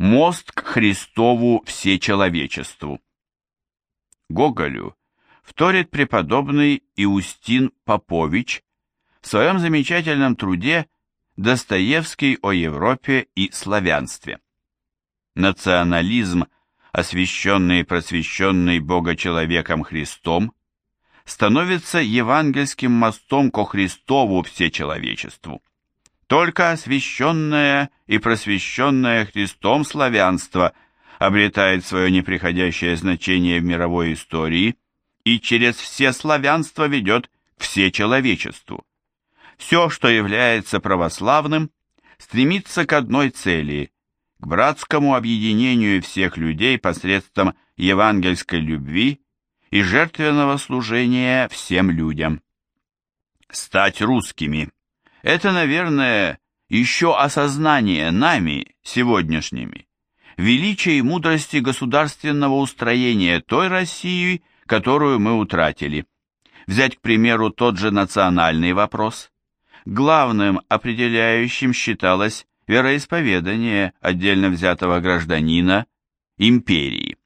Мост к Христову всечеловечеству. Гоголю вторит преподобный Иустин Попович в своем замечательном труде «Достоевский о Европе и славянстве». Национализм, освященный и просвещенный Бога-человеком Христом, становится евангельским мостом ко Христову всечеловечеству. Только освященное и просвещенное Христом славянство обретает свое неприходящее значение в мировой истории и через все славянство ведет к всечеловечеству. Все, что является православным, стремится к одной цели – к братскому объединению всех людей посредством евангельской любви и жертвенного служения всем людям. Стать русскими – это, наверное, еще осознание нами, сегодняшними, величия и мудрости государственного устроения той России, которую мы утратили. Взять, к примеру, тот же национальный вопрос. Главным определяющим считалось вероисповедание отдельно взятого гражданина империи.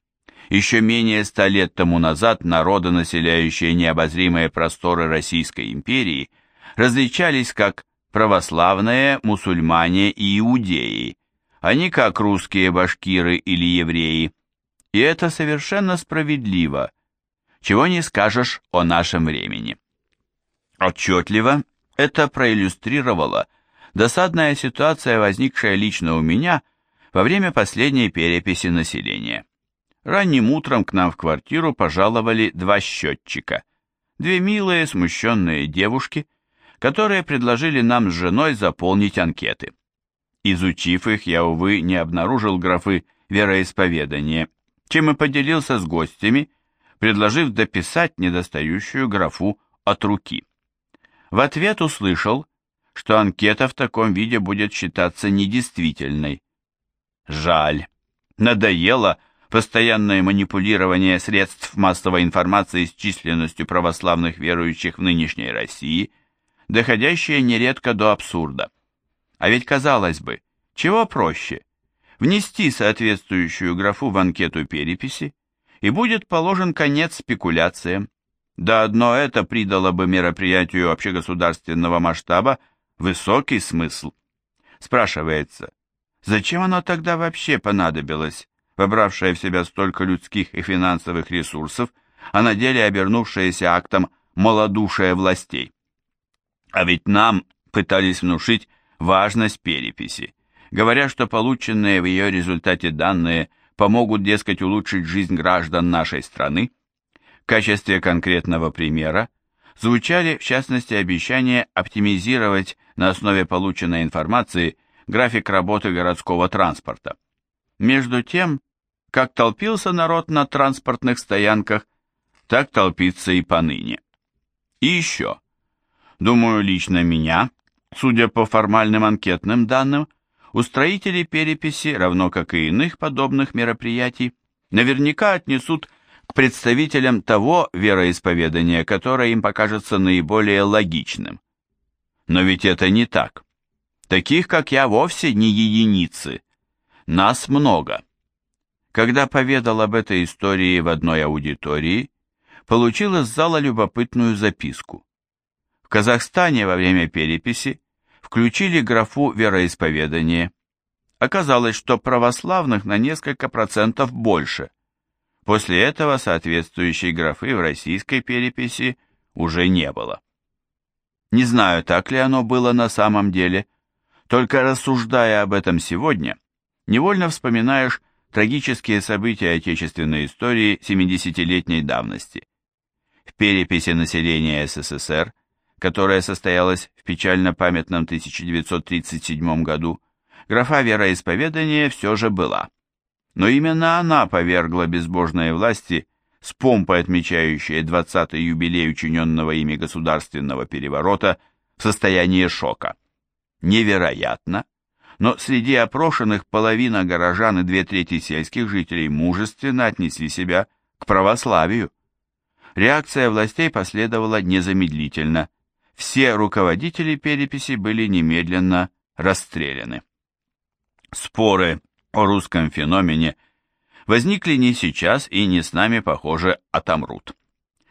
Еще менее ста лет тому назад народы, населяющие необозримые просторы Российской империи, различались как православные, мусульмане и иудеи, а не как русские башкиры или евреи. И это совершенно справедливо, чего не скажешь о нашем времени. Отчетливо это проиллюстрировала досадная ситуация, возникшая лично у меня во время последней переписи населения. Ранним утром к нам в квартиру пожаловали два счетчика. Две милые, смущенные девушки, которые предложили нам с женой заполнить анкеты. Изучив их, я, увы, не обнаружил графы вероисповедания, чем и поделился с гостями, предложив дописать недостающую графу от руки. В ответ услышал, что анкета в таком виде будет считаться недействительной. Жаль. Надоело, постоянное манипулирование средств массовой информации с численностью православных верующих в нынешней России, доходящее нередко до абсурда. А ведь, казалось бы, чего проще? Внести соответствующую графу в анкету переписи, и будет положен конец спекуляциям. Да одно это придало бы мероприятию общегосударственного масштаба высокий смысл. Спрашивается, зачем оно тогда вообще понадобилось, вобравшая в себя столько людских и финансовых ресурсов, а на деле обернувшаяся актом малодушия властей. А ведь нам пытались внушить важность переписи, говоря, что полученные в ее результате данные помогут, дескать, улучшить жизнь граждан нашей страны. В качестве конкретного примера звучали, в частности, обещания оптимизировать на основе полученной информации график работы городского транспорта. Между тем, как толпился народ на транспортных стоянках, так толпится и поныне. И еще. Думаю, лично меня, судя по формальным анкетным данным, устроители переписи, равно как и иных подобных мероприятий, наверняка отнесут к представителям того вероисповедания, которое им покажется наиболее логичным. Но ведь это не так. Таких, как я, вовсе не единицы. Нас много. Когда поведал об этой истории в одной аудитории, получил из зала любопытную записку. Казахстане во время переписи включили графу вероисповедание. Оказалось, что православных на несколько процентов больше. После этого соответствующей графы в российской переписи уже не было. Не знаю, так ли оно было на самом деле, только рассуждая об этом сегодня, невольно вспоминаешь трагические события отечественной истории 70-летней давности. В переписи населения СССР, которая состоялась в печально памятном 1937 году, графа вероисповедания все же была. Но именно она повергла безбожные власти с помпой отмечающей 20-й юбилей учиненного ими государственного переворота в состояние шока. Невероятно, но среди опрошенных половина горожан и две трети сельских жителей мужественно отнесли себя к православию. Реакция властей последовала незамедлительно. Все руководители переписи были немедленно расстреляны. Споры о русском феномене возникли не сейчас и не с нами, похоже, отомрут.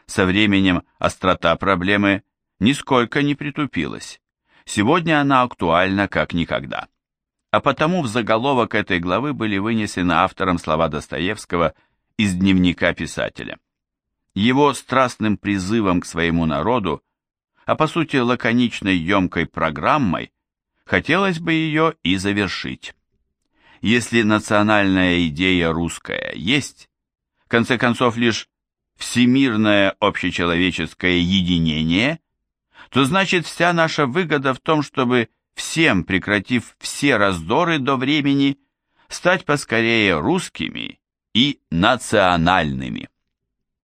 Со временем острота проблемы нисколько не притупилась. Сегодня она актуальна как никогда. А потому в заголовок этой главы были вынесены автором слова Достоевского из дневника писателя. Его страстным призывом к своему народу, а по сути лаконичной емкой программой, хотелось бы ее и завершить. Если национальная идея русская есть, в конце концов лишь всемирное общечеловеческое единение, то значит вся наша выгода в том, чтобы всем, прекратив все раздоры до времени, стать поскорее русскими и национальными.